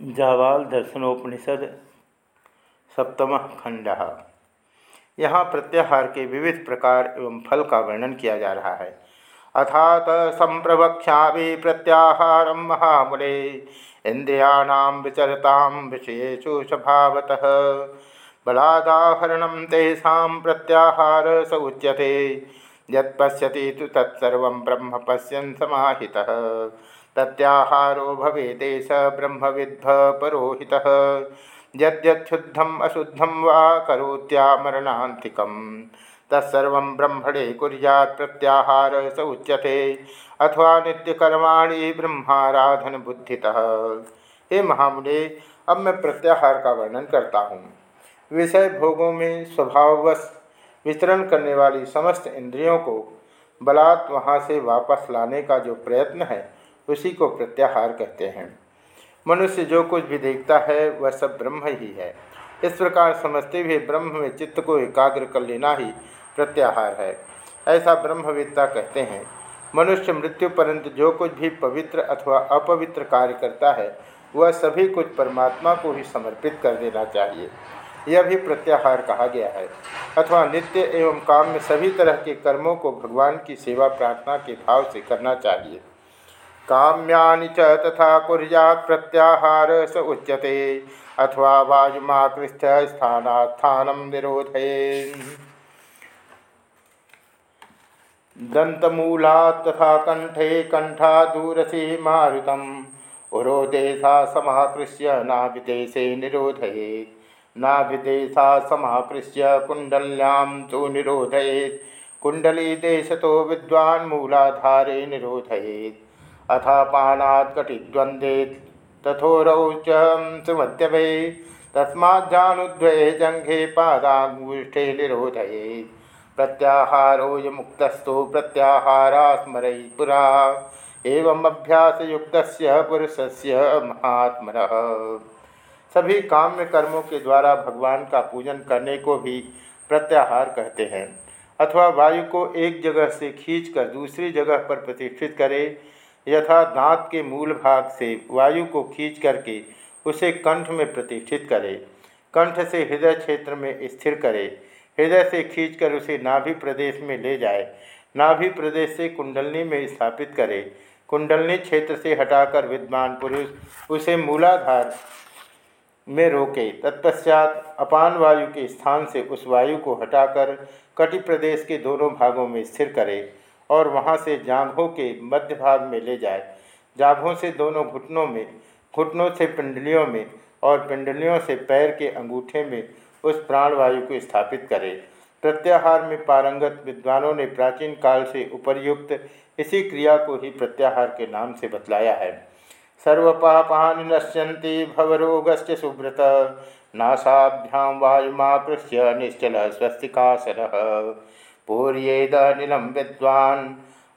जावाल दर्शनोपनिषद सप्तम खंड। यहाँ प्रत्याहार के विविध प्रकार एवं फल का वर्णन किया जा रहा है। अथात संप्रवक्षा प्रत्याहार महामुले इंद्रियाणाम विचरता विषयेषु स्वभावत। बलादाहरण तेषा प्रत्याहार स उच्यते यश्यति तो तत्सर्व ब्रह्म पश्यन् समाहितः। प्रत्याहारो भवेते स ब्रह्मविद्भ परोहित अशुद्धम वा करोत्यामरणान्तिकं। तत्सर्व ब्रह्मणे कुर्यात् प्रत्याहार स उच्यते। अथवा नित्यकर्माणी ब्रह्माराधन बुद्धितः हे महामुने, अब मैं प्रत्याहार का वर्णन करता हूँ। विषय भोगों में स्वभाववश विचरण करने वाली समस्त इंद्रियों को बलात् वहाँ से वापस लाने का जो प्रयत्न है, उसी को प्रत्याहार कहते हैं। मनुष्य जो कुछ भी देखता है, वह सब ब्रह्म ही है। इस प्रकार समझते हुए ब्रह्म में चित्त को एकाग्र कर लेना ही प्रत्याहार है। ऐसा ब्रह्मविद्ता कहते हैं। मनुष्य मृत्यु पर्यंत जो कुछ भी पवित्र अथवा अपवित्र कार्य करता है, वह सभी कुछ परमात्मा को ही समर्पित कर देना चाहिए। यह भी प्रत्याहार कहा गया है। अथवा नित्य एवं काम में सभी तरह के कर्मों को भगवान की सेवा प्रार्थना के भाव से करना चाहिए। काम्यानि च तथा कुर्यात् प्रत्याहार स उच्यते, अथवा वायुमाकृष्ट स्थानात्थानं निरोधये। दन्तमूलात् तथा कंठे कंठा दूरसी मारुतम् उरोदेशा समाकृष्य नाभिदेशे निरोधयेत् नाभिदेशा समाकृष्य कुण्डल्यां तु निरोधयेत्। कुण्डलीदेशतो विद्वान् मूलाधारे निरोधयेत्। कटिद्वंदे तथोरौ च सुमध्यवे जंघे पादांगुष्ठे निरोधये प्रत्याहारो मुक्तस्तु प्रत्याहारा स्मर पुरा। अभ्यासयुक्त पुरुषस्य महात्म सभी काम्य कर्मों के द्वारा भगवान का पूजन करने को भी प्रत्याहार कहते हैं। अथवा वायु को एक जगह से खींचकर दूसरी जगह पर प्रतिष्ठित करे, यथा दांत के मूल भाग से वायु को खींच करके उसे कंठ में प्रतिष्ठित करे। कंठ से हृदय क्षेत्र में स्थिर करे। हृदय से खींचकर उसे नाभि प्रदेश में ले जाए। नाभि प्रदेश से कुंडलनी में स्थापित करे। कुंडलनी क्षेत्र से हटाकर विद्वान पुरुष उसे मूलाधार में रोके, तत्पश्चात अपान वायु के स्थान से उस वायु को हटाकर कटि प्रदेश के दोनों भागों में स्थिर करे और वहाँ से जांघों के मध्य भाग में ले जाए। जांघों से दोनों घुटनों में, घुटनों से पिंडलियों में और पिंडलियों से पैर के अंगूठे में उस प्राणवायु को स्थापित करे। प्रत्याहार में पारंगत विद्वानों ने प्राचीन काल से उपर्युक्त इसी क्रिया को ही प्रत्याहार के नाम से बतलाया है। सर्वपापानि नश्यन्ति भवरोगस्त सुब्रत नासाभ्याम वायुमाकृष्य निश्चल स्वस्तिकासर पूर्येदनिलं विद्वान्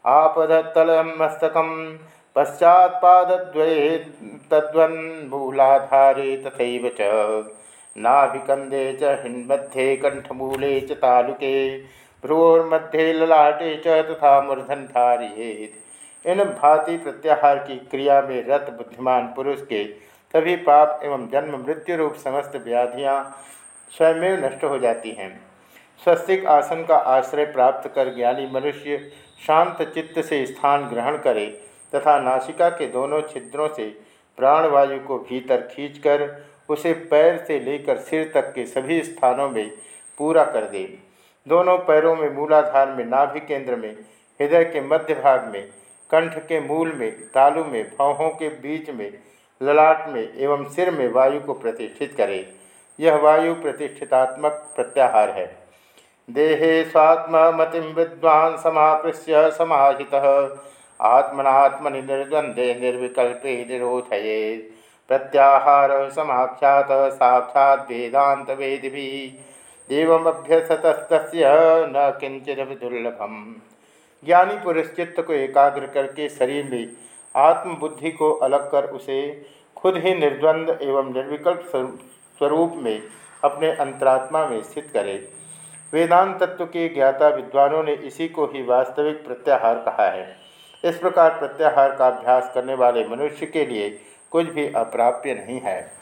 आपदत्तलमस्तकं पश्चात्पादद्वये तद्वन्मूलाधारे च। नाभिकन्दे च हिन्मध्ये कण्ठमूले च तालुके ललाटे च तथा मूर्धन धारियेत इन भांति प्रत्याहार की क्रिया में रत बुद्धिमान पुरुष के सभी पाप एवं जन्म मृत्यु रूप समस्त व्याधियाँ स्वयं नष्ट हो जाती हैं। स्वस्तिक आसन का आश्रय प्राप्त कर ज्ञानी मनुष्य शांत चित्त से स्थान ग्रहण करे तथा नासिका के दोनों छिद्रों से प्राणवायु को भीतर खींचकर उसे पैर से लेकर सिर तक के सभी स्थानों में पूरा कर दे। दोनों पैरों में मूलाधार में नाभि केंद्र में, हृदय के मध्य भाग में कंठ के मूल में, तालु में भौहों के बीच में, ललाट में एवं सिर में वायु को प्रतिष्ठित करे। यह वायु प्रतिष्ठितात्मक प्रत्याहार है। देहे स्वात्मति विद्वान् समाकृष्य समाहितः। आत्मनात्मनि निर्द्वंदे निर्विकल्पे निरोधये। प्रत्याहार समाख्यात साक्षात वेदांत वेदि एवमभ्यसत न किंचित दुर्लभम। ज्ञानी पुरुष चित्त को एकाग्र करके शरीर में आत्मबुद्धि को अलग कर उसे खुद ही निर्द्वंद एवं निर्विकल्प स्वरूप में अपने अंतरात्मा में स्थित करे। वेदांत तत्व के ज्ञाता विद्वानों ने इसी को ही वास्तविक प्रत्याहार कहा है। इस प्रकार प्रत्याहार का अभ्यास करने वाले मनुष्य के लिए कुछ भी अप्राप्य नहीं है।